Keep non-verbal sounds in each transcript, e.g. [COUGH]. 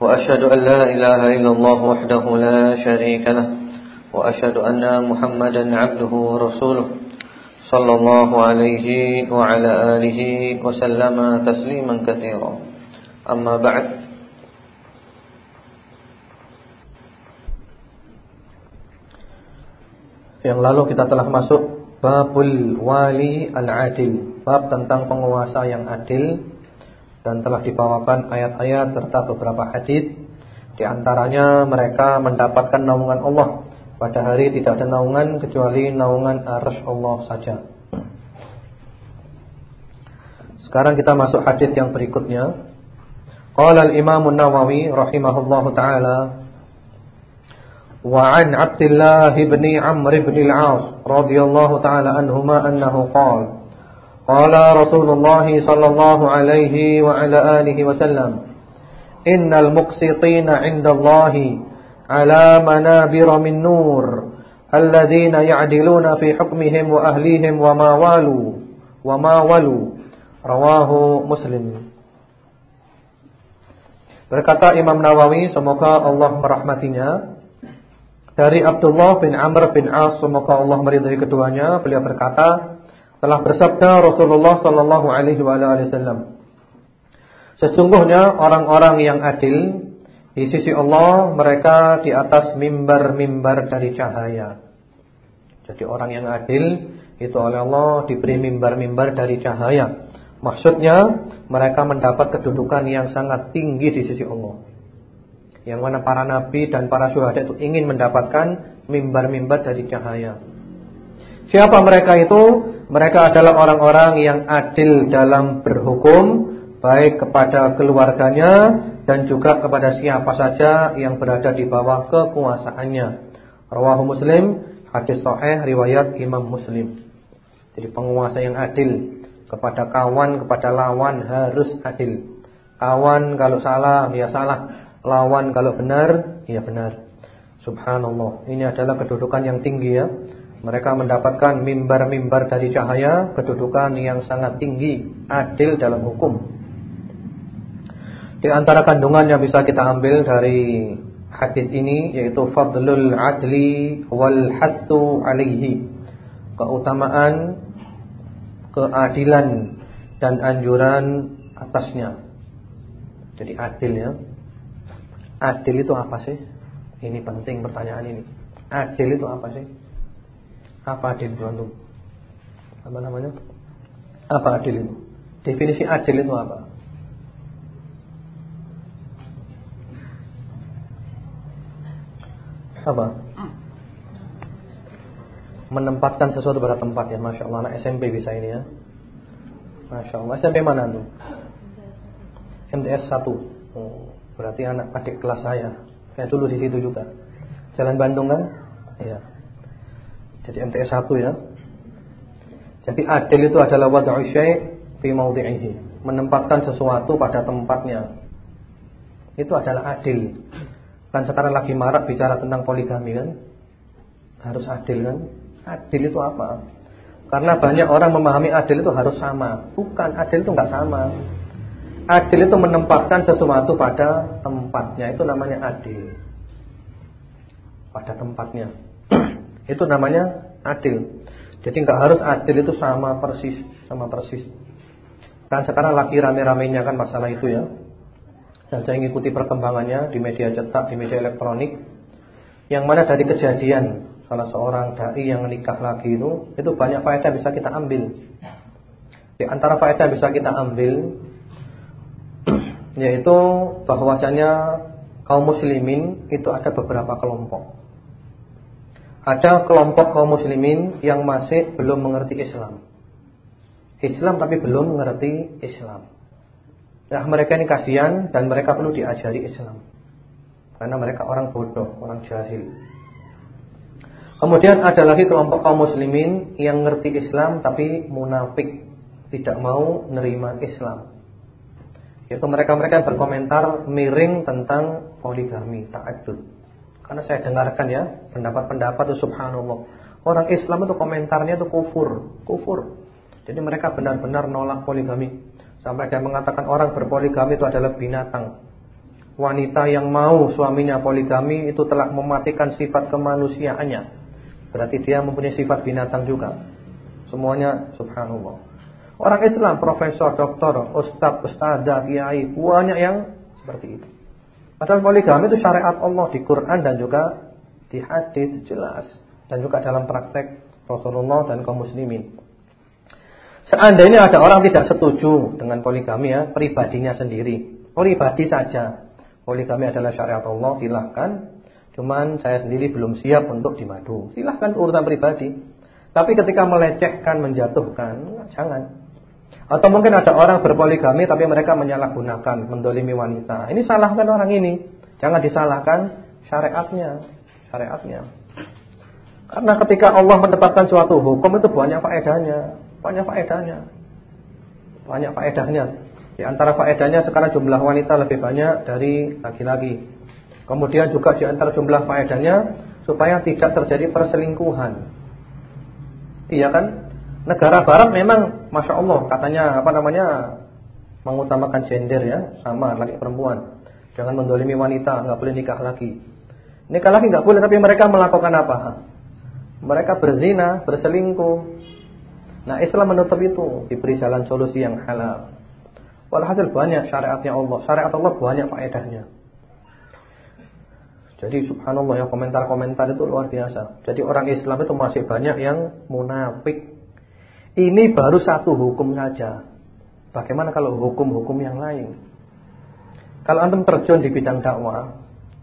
وأشهد أن لا إله إلا الله وحده لا شريك له وأشهد أن محمدا عبده ورسوله صلى الله عليه وعلى آله وسلم تسليما كثيرا أما بعد Yang lalu kita telah masuk Babul wali al-adil Bab tentang penguasa yang adil dan telah dibawakan ayat-ayat serta beberapa hadis di antaranya mereka mendapatkan naungan Allah pada hari tidak ada naungan kecuali naungan arsy Allah saja. Sekarang kita masuk hadis yang berikutnya. Qala al-Imam an-Nawawi rahimahullahu taala wa an Abdullah bin Amr bin al-As radhiyallahu taala anhuma annahu qala قال رسول الله صلى الله عليه وعلى آله وسلم إن المقسطين عند الله على منابر من نور الذين يعدلون في حكمهم وأهليهم وما والوا وما ولوا رواه مسلم Berkata Imam Nawawi semoga Allah merahmatinya dari Abdullah bin Amr bin As semoga Allah meridhai keduanya beliau berkata telah bersabda Rasulullah sallallahu alaihi wasallam Sesungguhnya orang-orang yang adil di sisi Allah mereka di atas mimbar-mimbar dari cahaya. Jadi orang yang adil itu oleh Allah diberi mimbar-mimbar dari cahaya. Maksudnya mereka mendapat kedudukan yang sangat tinggi di sisi Allah. Yang mana para nabi dan para syuhada itu ingin mendapatkan mimbar-mimbar dari cahaya. Siapa mereka itu? Mereka adalah orang-orang yang adil dalam berhukum baik kepada keluarganya dan juga kepada siapa saja yang berada di bawah kekuasaannya. Rawahu Muslim, hadis sahih riwayat Imam Muslim. Jadi penguasa yang adil kepada kawan, kepada lawan harus adil. Kawan kalau salah, ya salah. Lawan kalau benar, ya benar. Subhanallah. Ini adalah kedudukan yang tinggi ya. Mereka mendapatkan mimbar-mimbar dari cahaya, kedudukan yang sangat tinggi, adil dalam hukum. Di antara kandungan yang bisa kita ambil dari hadis ini yaitu fadlul adli wal hattu alaihi. Keutamaan keadilan dan anjuran atasnya. Jadi adil ya. Adil itu apa sih? Ini penting pertanyaan ini. Adil itu apa sih? Apa adil itu antum? Apa namanya? Apa adil itu? Definisi adil itu apa? Apa? Menempatkan sesuatu pada tempat ya Masya Allah anak SMP bisa ini ya Masya Allah SMP mana tuh? MTS 1 oh, Berarti anak adik kelas saya Saya dulu di situ juga Jalan Bandung kan? Iya jadi MTS 1 ya. Jadi adil itu adalah wad'u syai' fi mawdi'ihi, menempatkan sesuatu pada tempatnya. Itu adalah adil. Kan sekarang lagi marak bicara tentang poligami kan? Harus adil kan? Adil itu apa? Karena banyak orang memahami adil itu harus sama. Bukan, adil itu enggak sama. Adil itu menempatkan sesuatu pada tempatnya. Itu namanya adil. Pada tempatnya. Itu namanya adil. Jadi nggak harus adil itu sama persis, sama persis. Kan sekarang lagi rame-ramenya kan masalah itu ya. Dan saya mengikuti perkembangannya di media cetak, di media elektronik. Yang mana dari kejadian salah seorang dai yang nikah lagi itu, itu banyak faedah bisa kita ambil. Di antara faedah bisa kita ambil [CLEARS THROAT] yaitu bahwasanya kaum muslimin itu ada beberapa kelompok ada kelompok kaum muslimin yang masih belum mengerti Islam. Islam tapi belum mengerti Islam. Nah, mereka ini kasihan dan mereka perlu diajari Islam. Karena mereka orang bodoh, orang jahil. Kemudian ada lagi kelompok kaum muslimin yang ngerti Islam tapi munafik, tidak mau nerima Islam. Yaitu mereka-mereka berkomentar miring tentang poligami, ta'addud. Karena saya dengarkan ya, pendapat-pendapat itu subhanallah. Orang Islam itu komentarnya itu kufur, kufur. Jadi mereka benar-benar nolak poligami. Sampai ada mengatakan orang berpoligami itu adalah binatang. Wanita yang mau suaminya poligami itu telah mematikan sifat kemanusiaannya. Berarti dia mempunyai sifat binatang juga. Semuanya subhanallah. Orang Islam, profesor, doktor, ustaz, ustazah, kiai, banyak yang seperti itu. Padahal poligami itu syariat Allah di Quran dan juga di hadis jelas dan juga dalam praktek Rasulullah dan kaum muslimin. Seandainya ada orang tidak setuju dengan poligami ya, pribadinya sendiri. Pribadi saja. Poligami adalah syariat Allah, silahkan Cuman saya sendiri belum siap untuk dimadu. Silahkan urusan pribadi. Tapi ketika melecehkan, menjatuhkan, jangan. Atau mungkin ada orang berpoligami tapi mereka menyalahgunakan, mendolimi wanita. Ini salahkan orang ini. Jangan disalahkan syariatnya. Syariatnya. Karena ketika Allah menetapkan suatu hukum itu banyak faedahnya. Banyak faedahnya. Banyak faedahnya. Di antara faedahnya sekarang jumlah wanita lebih banyak dari laki-laki. Kemudian juga di antara jumlah faedahnya supaya tidak terjadi perselingkuhan. Iya kan? Negara barat memang Masya Allah katanya apa namanya mengutamakan gender ya sama laki perempuan. Jangan mendolimi wanita, nggak boleh nikah lagi. Nikah lagi nggak boleh tapi mereka melakukan apa? Mereka berzina, berselingkuh. Nah Islam menutup itu diberi jalan solusi yang halal. Walhasil banyak syariatnya Allah, syariat Allah banyak faedahnya. Jadi subhanallah ya komentar-komentar itu luar biasa. Jadi orang Islam itu masih banyak yang munafik. Ini baru satu hukum saja. Bagaimana kalau hukum-hukum yang lain? Kalau antum terjun di bidang dakwah,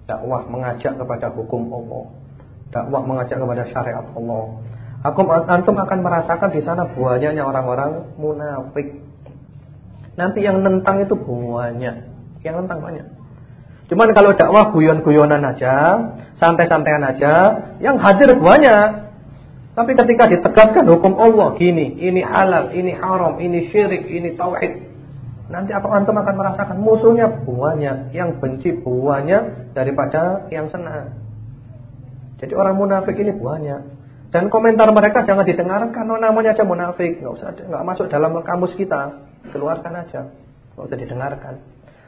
dakwah mengajak kepada hukum Allah, dakwah mengajak kepada syariat Allah. Aku antum akan merasakan di sana banyaknya orang-orang munafik. Nanti yang nentang itu banyak, yang nentang banyak. Cuman kalau dakwah guyon-guyonan aja, santai-santaian aja, yang hadir banyak. Tapi ketika ditegaskan hukum Allah gini, ini halal, ini haram, ini syirik, ini tauhid. Nanti apa antum akan merasakan musuhnya banyak, yang benci banyak daripada yang senang. Jadi orang munafik ini banyak. Dan komentar mereka jangan didengarkan, oh, namanya aja munafik, nggak usah, nggak masuk dalam kamus kita, keluarkan aja, nggak usah didengarkan.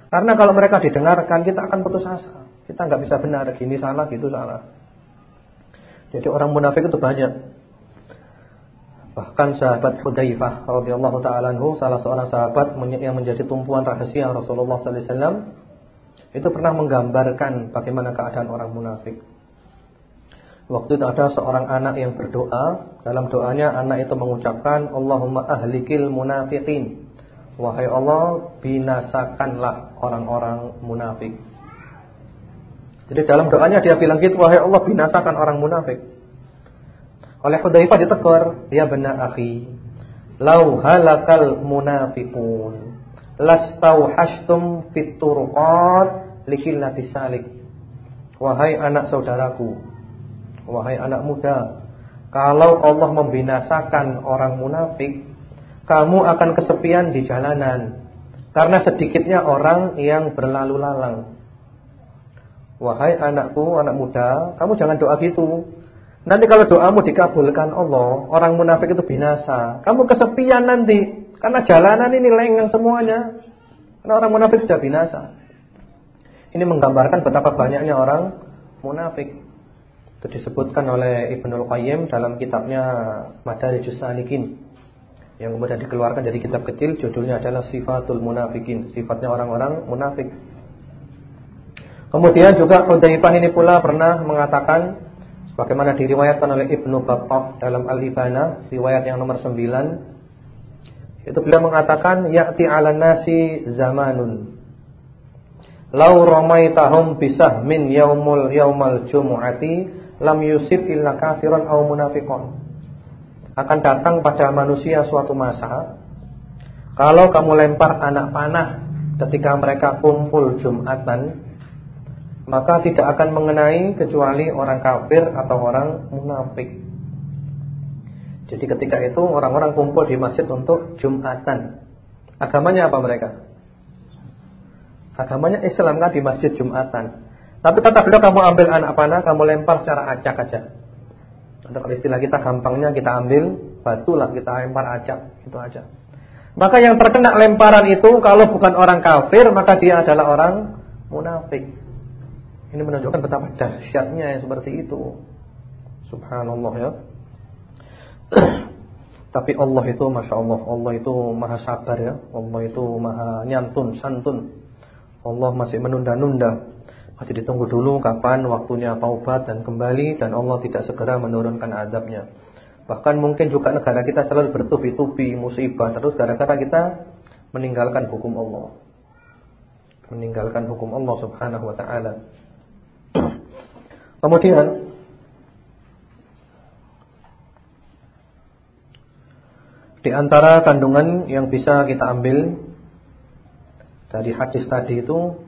Karena kalau mereka didengarkan kita akan putus asa. Kita nggak bisa benar, gini salah, gitu salah. Jadi orang munafik itu banyak. Bahkan sahabat Hudzaifah radhiyallahu taala salah seorang sahabat yang menjadi tumpuan rahasia Rasulullah sallallahu alaihi wasallam itu pernah menggambarkan bagaimana keadaan orang munafik. Waktu itu ada seorang anak yang berdoa, dalam doanya anak itu mengucapkan Allahumma ahlikil munafiqin. Wahai Allah, binasakanlah orang-orang munafik. Jadi dalam doanya dia bilang gitu, wahai Allah, binasakan orang munafik. Oleh Hudzaifah ditegur, dia benar akhi. Lau halakal munafiqun lastau hastum fit turqat likillati salik. Wahai anak saudaraku, wahai anak muda, kalau Allah membinasakan orang munafik, kamu akan kesepian di jalanan karena sedikitnya orang yang berlalu lalang. Wahai anakku, anak muda, kamu jangan doa gitu. Nanti kalau doamu dikabulkan Allah, orang munafik itu binasa. Kamu kesepian nanti karena jalanan ini lenggang semuanya. Karena orang munafik sudah binasa. Ini menggambarkan betapa banyaknya orang munafik. Itu disebutkan oleh Ibnul Qayyim dalam kitabnya Madarijus Salikin yang kemudian dikeluarkan dari kitab kecil judulnya adalah Sifatul Munafikin, sifatnya orang-orang munafik. Kemudian juga Hudzaifah ini pula pernah mengatakan sebagaimana diriwayatkan oleh Ibnu Battah dalam Al-Ibana, riwayat yang nomor 9. Itu beliau mengatakan ya'ti 'alan nasi zamanun Lau ramaitahum bisahmin yaumul yaumal jumu'ati lam yusib illa kafiran aw munafiqan akan datang pada manusia suatu masa kalau kamu lempar anak panah ketika mereka kumpul Jumatan maka tidak akan mengenai kecuali orang kafir atau orang munafik. Jadi ketika itu orang-orang kumpul di masjid untuk Jumatan. Agamanya apa mereka? Agamanya Islam kan di masjid Jumatan. Tapi kata beliau kamu ambil anak panah, kamu lempar secara acak aja. Atau kalau istilah kita gampangnya kita ambil batu lah, kita lempar acak, itu aja. Maka yang terkena lemparan itu kalau bukan orang kafir, maka dia adalah orang munafik. Ini menunjukkan betapa dahsyatnya yang seperti itu. Subhanallah ya. [CLEARS THROAT] Tapi Allah itu Masya Allah Allah itu maha sabar ya. Allah itu maha nyantun, santun. Allah masih menunda-nunda. Masih ditunggu dulu kapan waktunya taubat dan kembali Dan Allah tidak segera menurunkan azabnya Bahkan mungkin juga negara kita selalu bertubi-tubi musibah Terus gara-gara kita meninggalkan hukum Allah. Meninggalkan hukum Allah subhanahu wa ta'ala Kemudian Di antara kandungan yang bisa kita ambil dari hadis tadi itu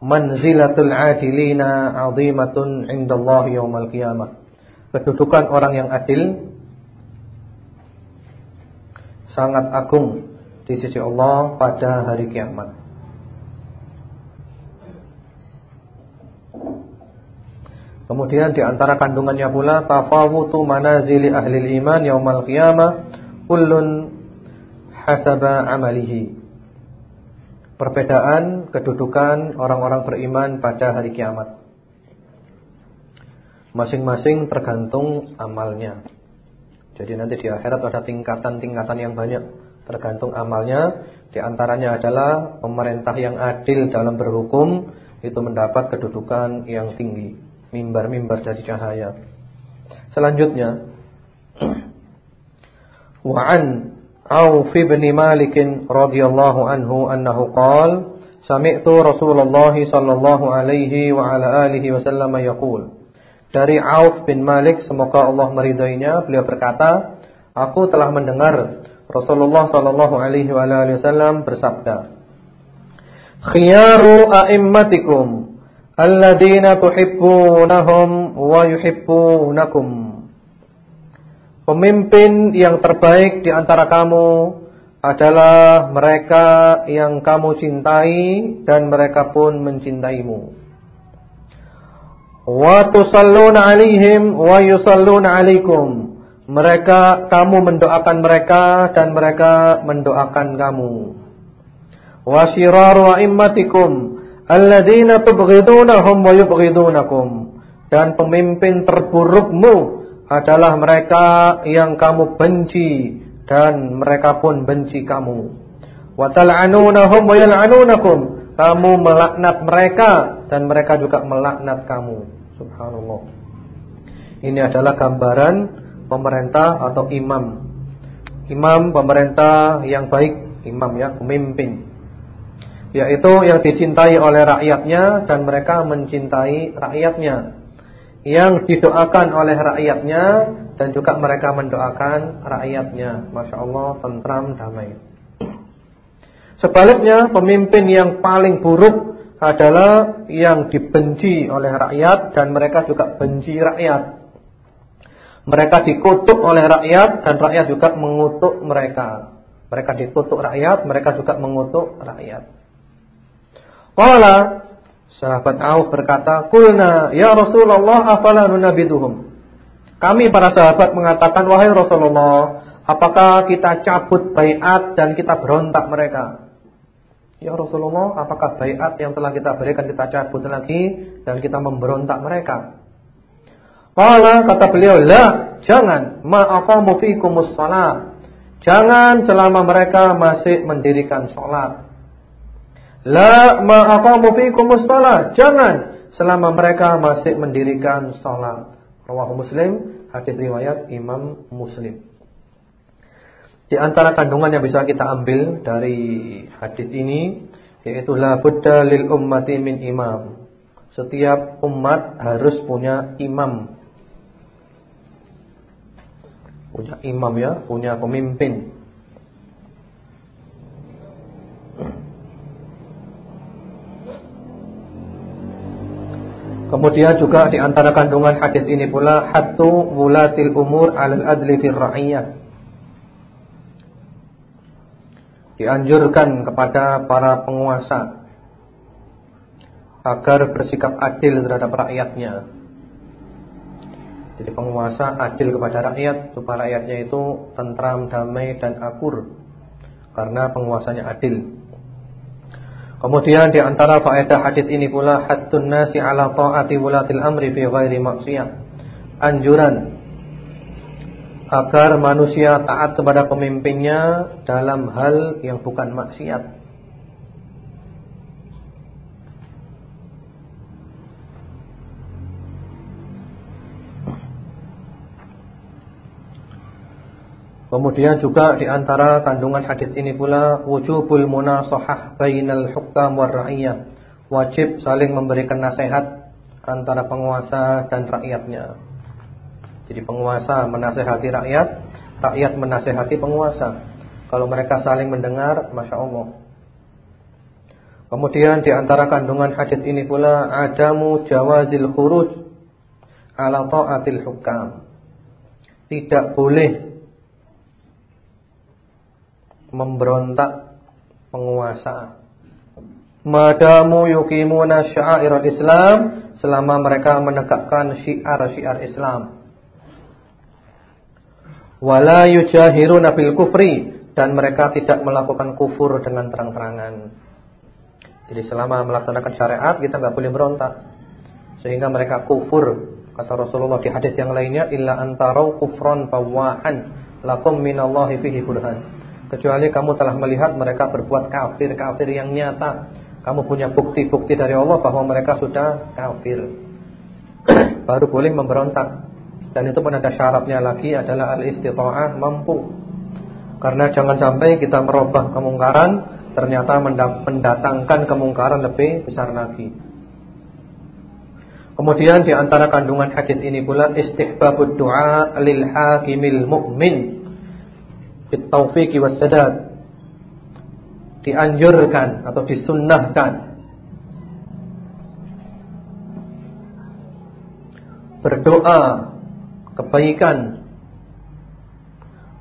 manzilatul adilina 'azimatun 'indallahi yaumil qiyamah. Kedudukan orang yang adil sangat agung di sisi Allah pada hari kiamat. Kemudian di antara kandungannya pula tafawutu manazili ahli iman yaumal qiyamah kullun hasaba amalihi. Perbedaan kedudukan orang-orang beriman pada hari kiamat. Masing-masing tergantung amalnya. Jadi nanti di akhirat ada tingkatan-tingkatan yang banyak tergantung amalnya. Di antaranya adalah pemerintah yang adil dalam berhukum itu mendapat kedudukan yang tinggi mimbar-mimbar dari cahaya. Selanjutnya [CLEARS THROAT] wa Auf bin Malik radhiyallahu anhu annahu qala sami'tu Rasulullah sallallahu alaihi wa ala alihi wasallam yaqul Dari Auf bin Malik semoga Allah meridainya beliau berkata aku telah mendengar Rasulullah sallallahu alaihi wa ala alihi wasallam bersabda Khiyaru a'immatikum alladzina tuhibbunahum wa yuhibbunakum Pemimpin yang terbaik di antara kamu adalah mereka yang kamu cintai dan mereka pun mencintaimu. Wa tusalluna alaihim wa yusalluna alaikum. Mereka kamu mendoakan mereka dan mereka mendoakan kamu. Wa shiraru a'immatikum alladzina tubghidunahum wa yubghidunakum. Dan pemimpin terburukmu adalah mereka yang kamu benci dan mereka pun benci kamu. Wa tal'anunahum wa yal'anunakum. Kamu melaknat mereka dan mereka juga melaknat kamu. Subhanallah. Ini adalah gambaran pemerintah atau imam. Imam pemerintah yang baik imam ya pemimpin yaitu yang dicintai oleh rakyatnya dan mereka mencintai rakyatnya. Yang didoakan oleh rakyatnya dan juga mereka mendoakan rakyatnya. Masya Allah tentram damai. Sebaliknya pemimpin yang paling buruk adalah yang dibenci oleh rakyat dan mereka juga benci rakyat. Mereka dikutuk oleh rakyat dan rakyat juga mengutuk mereka. Mereka dikutuk rakyat mereka juga mengutuk rakyat Qala sahabat Auf berkata, "Qulna ya Rasulullah afala nunabiduhum?" Kami para sahabat mengatakan, "Wahai Rasulullah, apakah kita cabut baiat dan kita berontak mereka?" Ya Rasulullah, apakah baiat yang telah kita berikan kita cabut lagi dan kita memberontak mereka? Qala kata beliau, "La, jangan ma fikumus shalah." Jangan selama mereka masih mendirikan salat. La ma'aqamu fiikumus shalah. Jangan selama mereka masih mendirikan salat. Rawahu Muslim, hadis riwayat Imam Muslim. Di antara kandungan yang bisa kita ambil dari hadis ini yaitu la budda lil ummati min imam. Setiap umat harus punya imam. Punya imam ya, punya pemimpin. Kemudian juga di antara kandungan hadis ini pula hatu wulatil umur 'alal adli fir ra'iyah. Dianjurkan kepada para penguasa agar bersikap adil terhadap rakyatnya. Jadi penguasa adil kepada rakyat supaya rakyatnya itu tentram, damai dan akur karena penguasanya adil. Kemudian di antara faedah hadis ini pula hattun nasi ala taati wulatil amri fi ghairi maksiyah. Anjuran agar manusia taat kepada pemimpinnya dalam hal yang bukan maksiat. Kemudian juga di antara kandungan hadis ini pula wujubul munasahah bainal hukam war ra'iyah. Wajib saling memberikan nasihat antara penguasa dan rakyatnya. Jadi penguasa menasehati rakyat, rakyat menasehati penguasa. Kalau mereka saling mendengar, masya Allah. Kemudian di antara kandungan hadis ini pula adamu jawazil khuruj ala ta'atil hukam. Tidak boleh memberontak penguasa. Madamu yuqimuna sya'airal Islam selama mereka menegakkan syiar-syiar Islam. Wala yujahiruna bil kufri dan mereka tidak melakukan kufur dengan terang-terangan. Jadi selama melaksanakan syariat kita nggak boleh berontak. Sehingga mereka kufur. Kata Rasulullah di hadis yang lainnya illa antarau kufran fawahan lakum minallahi fihi burhan. Kecuali kamu telah melihat mereka berbuat kafir-kafir yang nyata. Kamu punya bukti-bukti dari Allah bahwa mereka sudah kafir. [CLEARS THROAT] Baru boleh memberontak. Dan itu pun ada syaratnya lagi adalah al-istita'ah mampu. Karena jangan sampai kita merubah kemungkaran ternyata mendatangkan kemungkaran lebih besar lagi. Kemudian di antara kandungan hadis ini pula istihbabud du'a lil hakimil mu'min bitaufiq was sadad dianjurkan atau disunnahkan berdoa kebaikan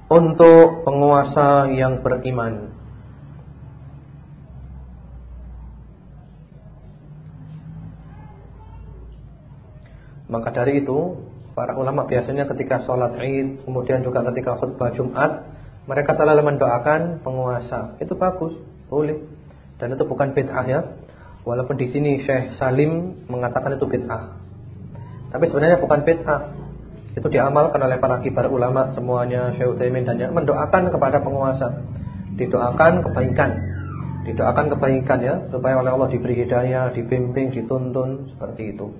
untuk penguasa yang beriman. Maka dari itu, para ulama biasanya ketika sholat Id, kemudian juga ketika khutbah Jumat, mereka selalu mendoakan penguasa. Itu bagus, boleh. Dan itu bukan bid'ah ya. Walaupun di sini Syekh Salim mengatakan itu bid'ah. Tapi sebenarnya bukan bid'ah. Itu diamalkan oleh para kibar ulama semuanya, Syekh Utsaimin dan yang mendoakan kepada penguasa. Didoakan kebaikan. Didoakan kebaikan ya, supaya oleh Allah diberi hidayah, dibimbing, dituntun seperti itu.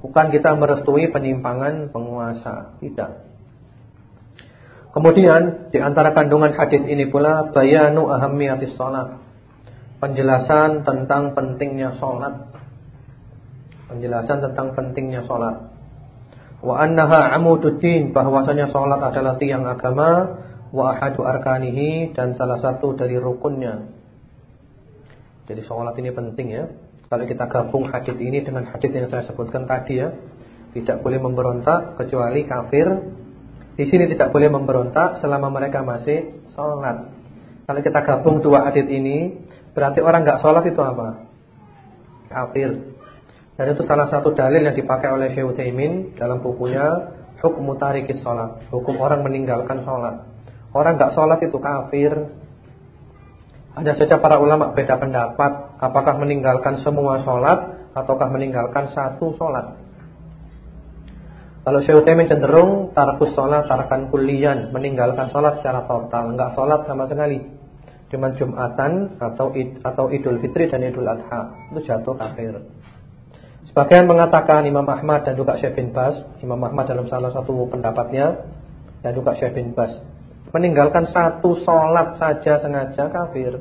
Bukan kita merestui penyimpangan penguasa, tidak. Kemudian di antara kandungan hadis ini pula bayanu ahammiyatis shalah. Penjelasan tentang pentingnya salat. Penjelasan tentang pentingnya salat. Wa annaha amududdin bahwasanya salat adalah tiang agama wa ahadu arkanihi dan salah satu dari rukunnya. Jadi salat ini penting ya. Kalau kita gabung hadis ini dengan hadis yang saya sebutkan tadi ya, tidak boleh memberontak kecuali kafir di sini tidak boleh memberontak selama mereka masih sholat. Kalau kita gabung dua hadis ini, berarti orang nggak sholat itu apa? Kafir. Dan itu salah satu dalil yang dipakai oleh Syekh Utsaimin dalam bukunya Hukmu Tarikis Sholat. Hukum orang meninggalkan sholat. Orang nggak sholat itu kafir. Hanya saja para ulama beda pendapat, apakah meninggalkan semua sholat ataukah meninggalkan satu sholat. Kalau Syekh Utsaimin cenderung tarkus sholat, tarakan kulian, meninggalkan sholat secara total, enggak sholat sama sekali. Cuma Jumatan atau id, atau Idul Fitri dan Idul Adha itu jatuh kafir. Sebagian mengatakan Imam Ahmad dan juga Syekh bin Bas, Imam Ahmad dalam salah satu pendapatnya dan juga Syekh bin Bas meninggalkan satu sholat saja sengaja kafir.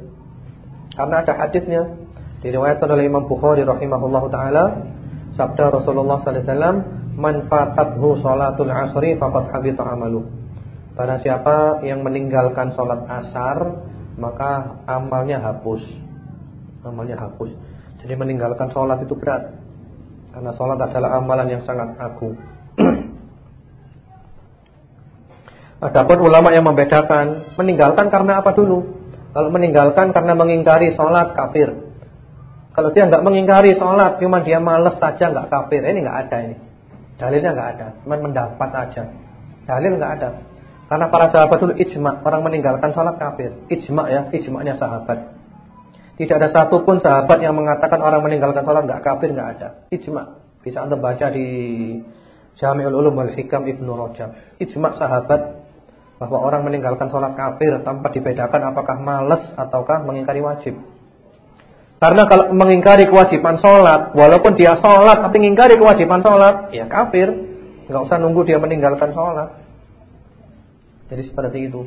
Karena ada hadisnya diriwayatkan oleh Imam Bukhari rahimahullahu taala sabda Rasulullah sallallahu alaihi wasallam man fatathu salatul asri faqad habita amalu. Barang siapa yang meninggalkan salat asar, maka amalnya hapus. Amalnya hapus. Jadi meninggalkan salat itu berat. Karena sholat adalah amalan yang sangat agung. [CLEARS THROAT] Adapun ulama yang membedakan meninggalkan karena apa dulu? Kalau meninggalkan karena mengingkari sholat kafir. Kalau dia nggak mengingkari sholat, cuma dia males saja nggak kafir. Ini nggak ada ini. Dalilnya nggak ada, cuma mendapat aja. Dalil nggak ada. Karena para sahabat dulu ijma, orang meninggalkan sholat kafir. Ijma ya, ijma'nya sahabat. Tidak ada satupun sahabat yang mengatakan orang meninggalkan sholat nggak kafir nggak ada. Ijma. Bisa anda baca di Jami'ul Ulum wal Hikam Ibnu Rajab. Ijma sahabat bahwa orang meninggalkan sholat kafir tanpa dibedakan apakah malas ataukah mengingkari wajib. Karena kalau mengingkari kewajiban sholat, walaupun dia sholat tapi mengingkari kewajiban sholat, ya kafir. Nggak usah nunggu dia meninggalkan sholat. Jadi seperti itu.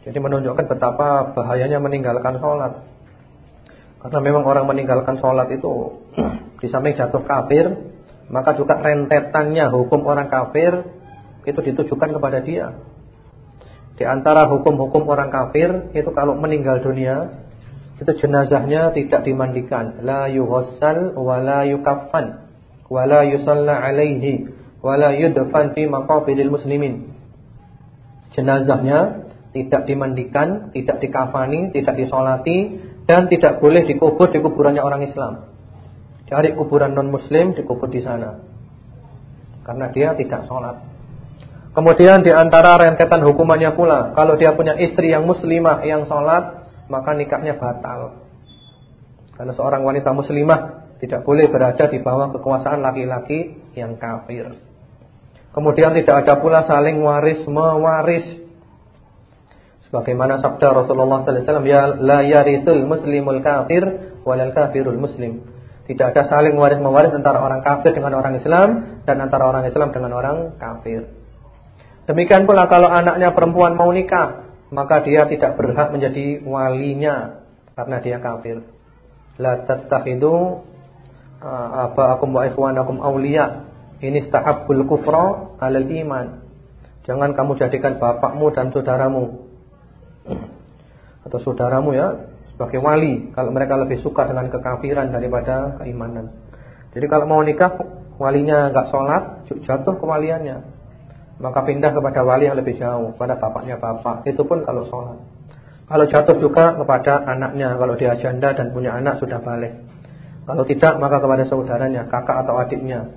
Jadi menunjukkan betapa bahayanya meninggalkan sholat. Karena memang orang meninggalkan sholat itu [CLEARS THROAT] di jatuh kafir, maka juga rentetannya hukum orang kafir itu ditujukan kepada dia. Di antara hukum-hukum orang kafir itu kalau meninggal dunia itu jenazahnya tidak dimandikan, la yuhassal wa la yukaffan wa la yusalla alaihi wa la yudfan fi maqabiril muslimin. Jenazahnya tidak dimandikan, tidak dikafani, tidak disolati dan tidak boleh dikubur di kuburannya orang Islam. Cari kuburan non muslim dikubur di sana. Karena dia tidak sholat. Kemudian di antara rentetan hukumannya pula, kalau dia punya istri yang muslimah yang sholat, maka nikahnya batal. Karena seorang wanita muslimah tidak boleh berada di bawah kekuasaan laki-laki yang kafir. Kemudian tidak ada pula saling waris mewaris Bagaimana sabda Rasulullah sallallahu alaihi wasallam, "Ya la muslimul kafir walal kafirul muslim." Tidak ada saling waris mewaris antara orang kafir dengan orang Islam dan antara orang Islam dengan orang kafir. Demikian pula kalau anaknya perempuan mau nikah, maka dia tidak berhak menjadi walinya karena dia kafir. La tattakhidu uh, aba'akum wa ikhwanakum awliya. Ini istahabbul kufra 'alal iman. Jangan kamu jadikan bapakmu dan saudaramu atau saudaramu ya sebagai wali kalau mereka lebih suka dengan kekafiran daripada keimanan. Jadi kalau mau nikah walinya enggak sholat jatuh kewaliannya. Maka pindah kepada wali yang lebih jauh pada bapaknya bapak. Itu pun kalau sholat. Kalau jatuh juga kepada anaknya kalau dia janda dan punya anak sudah balik. Kalau tidak maka kepada saudaranya, kakak atau adiknya.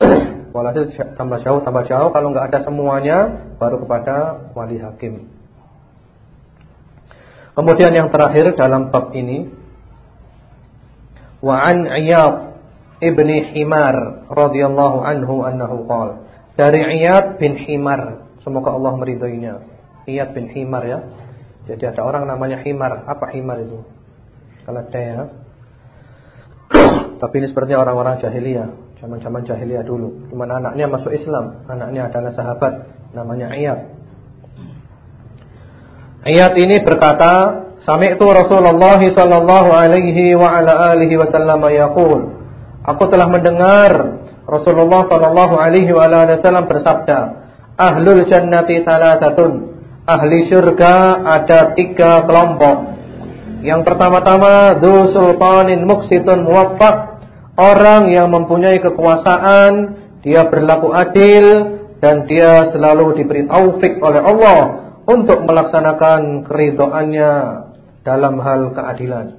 [CLEARS THROAT] Walhasil tambah jauh tambah jauh kalau enggak ada semuanya baru kepada wali hakim. Kemudian yang terakhir dalam bab ini wa ibni Himar radhiyallahu anhu annahu qala dari Iyad bin Himar. Semoga Allah meridhoinya. Iyad bin Himar ya. Jadi ada orang namanya Himar. Apa Himar itu? Kalau ya. [COUGHS] Tapi ini sepertinya orang-orang jahiliyah. Zaman-zaman jahiliyah dulu. Mana anaknya masuk Islam. Anaknya adalah sahabat. Namanya Iyad. Ayat ini berkata, Sami'tu Rasulullah sallallahu alaihi wa ala alihi wasallam yaqul. Aku telah mendengar Rasulullah sallallahu alaihi wasallam bersabda, Ahlul jannati thalathatun. Ahli syurga ada tiga kelompok. Yang pertama-tama dzu sultanin muqsitun muwaffaq. Orang yang mempunyai kekuasaan, dia berlaku adil dan dia selalu diberi taufik oleh Allah untuk melaksanakan keridoannya dalam hal keadilan.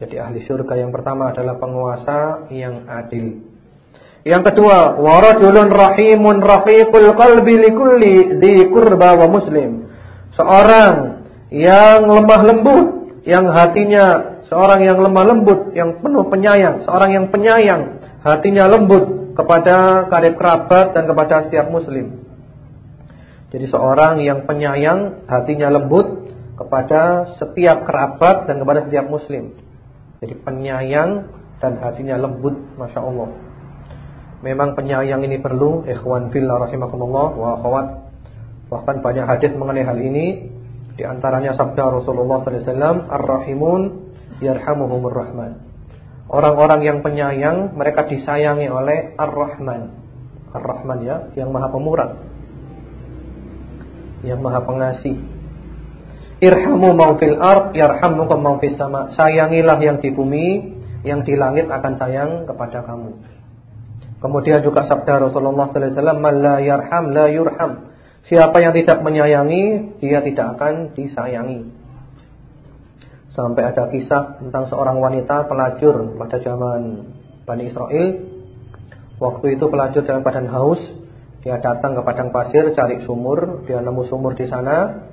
Jadi ahli surga yang pertama adalah penguasa yang adil. Yang kedua, warajulun rahimun rafiqul qalbi likulli di kurba wa muslim. Seorang yang lemah lembut, yang hatinya seorang yang lemah lembut, yang penuh penyayang, seorang yang penyayang, hatinya lembut kepada karib kerabat dan kepada setiap muslim. Jadi seorang yang penyayang, hatinya lembut kepada setiap kerabat dan kepada setiap muslim. Jadi penyayang dan hatinya lembut, masya Allah. Memang penyayang ini perlu, ikhwan fillah rahimakumullah wa akhwat. Bahkan banyak hadis mengenai hal ini. Di antaranya sabda Rasulullah wasallam, "Ar-rahimun yarhamuhumur rahman." Orang-orang yang penyayang, mereka disayangi oleh Ar-Rahman. Ar-Rahman ya, yang Maha Pemurah yang maha pengasih. Irhamu mau fil ard yarhamukum mau sama. Sayangilah yang di bumi, yang di langit akan sayang kepada kamu. Kemudian juga sabda Rasulullah sallallahu alaihi wasallam, "Man la yarham la yurham." Siapa yang tidak menyayangi, dia tidak akan disayangi. Sampai ada kisah tentang seorang wanita pelacur pada zaman Bani Israel. Waktu itu pelacur dalam badan haus, dia datang ke padang pasir cari sumur, dia nemu sumur di sana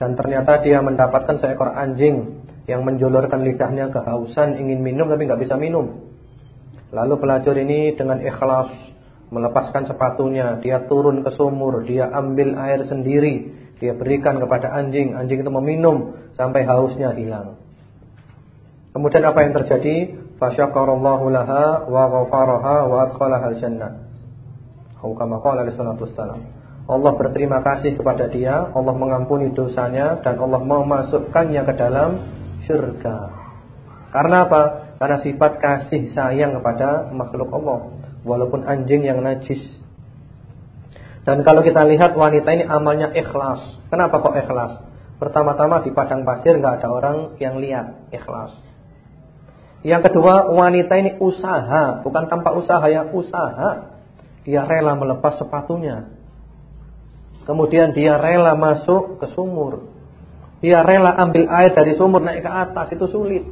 dan ternyata dia mendapatkan seekor anjing yang menjulurkan lidahnya kehausan ingin minum tapi nggak bisa minum. Lalu pelacur ini dengan ikhlas melepaskan sepatunya, dia turun ke sumur, dia ambil air sendiri, dia berikan kepada anjing, anjing itu meminum sampai hausnya hilang. Kemudian apa yang terjadi? Fasyakarallahu laha wa ghafaraha wa adkhalaha al-jannah. Kama qala alaihi salatu. Allah berterima kasih kepada dia, Allah mengampuni dosanya dan Allah memasukkannya ke dalam surga. Karena apa? Karena sifat kasih sayang kepada makhluk Allah, walaupun anjing yang najis. Dan kalau kita lihat wanita ini amalnya ikhlas. Kenapa kok ikhlas? Pertama-tama di padang pasir nggak ada orang yang lihat, ikhlas. Yang kedua, wanita ini usaha, bukan tanpa usaha ya, usaha. Dia rela melepas sepatunya Kemudian dia rela masuk ke sumur. Dia rela ambil air dari sumur naik ke atas itu sulit.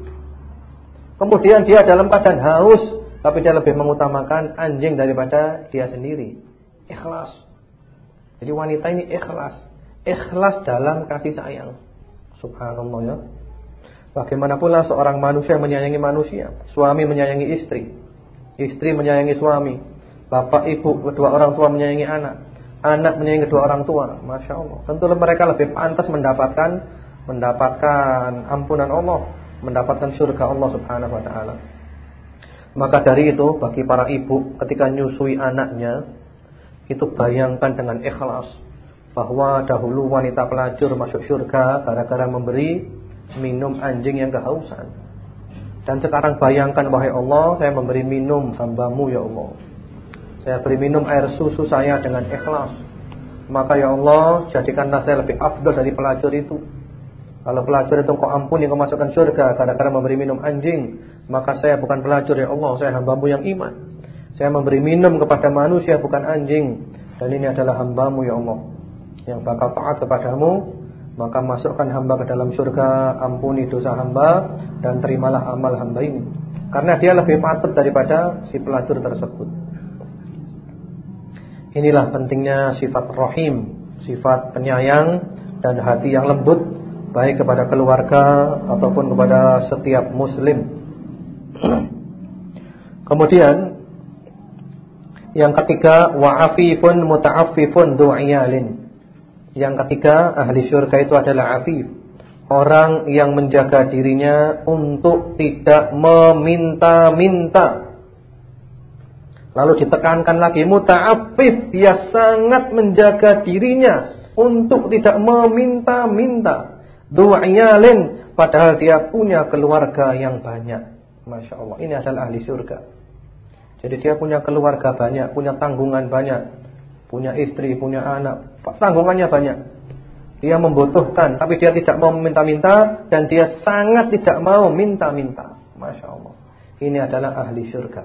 Kemudian dia dalam keadaan haus, tapi dia lebih mengutamakan anjing daripada dia sendiri. Ikhlas. Jadi wanita ini ikhlas. Ikhlas dalam kasih sayang. Subhanallah ya. Bagaimana pula seorang manusia menyayangi manusia, suami menyayangi istri, istri menyayangi suami, bapak ibu kedua orang tua menyayangi anak anak menyayangi kedua orang tua, masya Allah. Tentu mereka lebih pantas mendapatkan mendapatkan ampunan Allah, mendapatkan surga Allah Subhanahu Wa Taala. Maka dari itu bagi para ibu ketika nyusui anaknya itu bayangkan dengan ikhlas bahwa dahulu wanita pelacur masuk surga gara-gara memberi minum anjing yang kehausan. Dan sekarang bayangkan wahai Allah saya memberi minum hambamu ya Allah saya beri minum air susu saya dengan ikhlas. Maka ya Allah, jadikanlah saya lebih afdal dari pelacur itu. Kalau pelacur itu kau ampuni kau masukkan surga. Gara-gara memberi minum anjing, maka saya bukan pelacur ya Allah, saya hambamu yang iman. Saya memberi minum kepada manusia bukan anjing. Dan ini adalah hambamu ya Allah yang bakal taat kepadamu. Maka masukkan hamba ke dalam surga ampuni dosa hamba dan terimalah amal hamba ini. Karena dia lebih patut daripada si pelacur tersebut. Inilah pentingnya sifat rahim, sifat penyayang dan hati yang lembut baik kepada keluarga ataupun kepada setiap muslim. [CLEARS THROAT] Kemudian yang ketiga wa'afifun muta'affifun du'iyalin. Yang ketiga ahli syurga itu adalah afif, orang yang menjaga dirinya untuk tidak meminta-minta Lalu ditekankan lagi muta'affif, dia sangat menjaga dirinya untuk tidak meminta-minta. Du'iyalin padahal dia punya keluarga yang banyak. Masya Allah, ini adalah ahli surga. Jadi dia punya keluarga banyak, punya tanggungan banyak, punya istri, punya anak, tanggungannya banyak. Dia membutuhkan, tapi dia tidak mau meminta-minta dan dia sangat tidak mau minta-minta. Masya Allah, ini adalah ahli surga.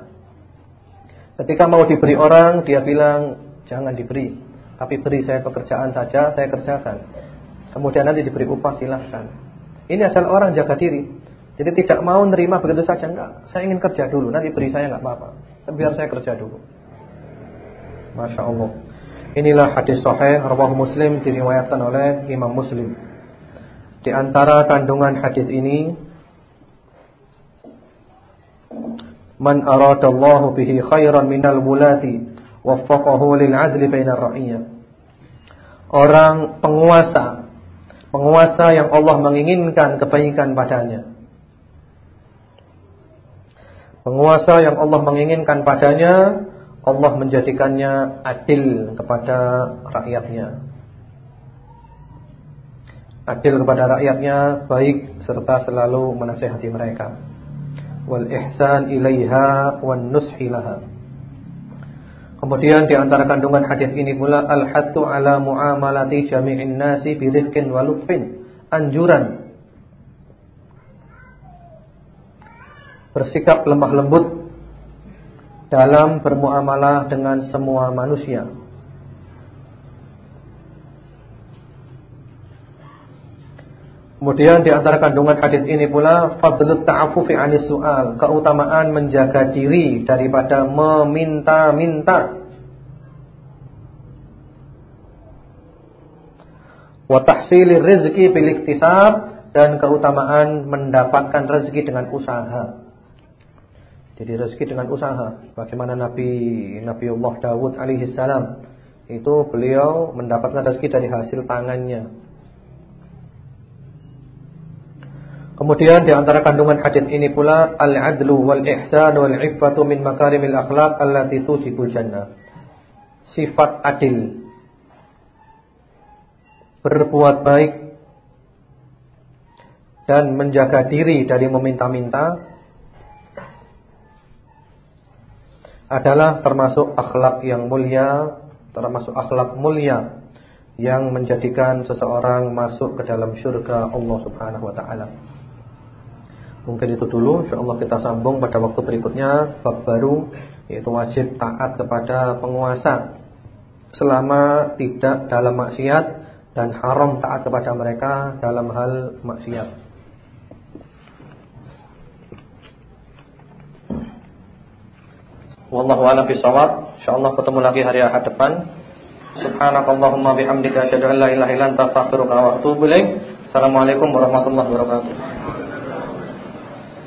Ketika mau diberi orang, dia bilang jangan diberi, tapi beri saya pekerjaan saja, saya kerjakan. Kemudian nanti diberi upah silahkan. Ini adalah orang jaga diri. Jadi tidak mau nerima begitu saja enggak. Saya ingin kerja dulu, nanti beri saya enggak apa-apa. Biar saya kerja dulu. Masya Allah. Inilah hadis sahih rawah Muslim diriwayatkan oleh Imam Muslim. Di antara kandungan hadis ini man aradallahu bihi khairan minal wulati waffaqahu lil adli bainar ra'iyah. Orang penguasa, penguasa yang Allah menginginkan kebaikan padanya. Penguasa yang Allah menginginkan padanya, Allah menjadikannya adil kepada rakyatnya. Adil kepada rakyatnya baik serta selalu menasihati mereka wal ihsan ilaiha wan nushi laha. Kemudian di antara kandungan hadis ini pula al-hattu ala muamalati jami'in nasi bi rifqin wa lutfin. Anjuran bersikap lemah lembut dalam bermuamalah dengan semua manusia. Kemudian di antara kandungan hadis ini pula fadlut ta'affufi 'anis su'al, keutamaan menjaga diri daripada meminta-minta. Wa tahsilir rizqi bil dan keutamaan mendapatkan rezeki dengan usaha. Jadi rezeki dengan usaha. Bagaimana Nabi Nabiullah Dawud alaihi salam itu beliau mendapatkan rezeki dari hasil tangannya. Kemudian di antara kandungan hadis ini pula al-adlu wal ihsan wal iffatu min makarimil akhlaq allati tujibu jannah. Sifat adil. Berbuat baik dan menjaga diri dari meminta-minta adalah termasuk akhlak yang mulia, termasuk akhlak mulia yang menjadikan seseorang masuk ke dalam syurga Allah Subhanahu wa taala. Mungkin itu dulu insyaallah kita sambung pada waktu berikutnya bab baru yaitu wajib taat kepada penguasa selama tidak dalam maksiat dan haram taat kepada mereka dalam hal maksiat. Wallahu a'lam bishawab. Insyaallah ketemu lagi hari Ahad depan. Subhanakallahumma bihamdika asyhadu an la ilaha illa anta astaghfiruka. Assalamualaikum warahmatullahi wabarakatuh.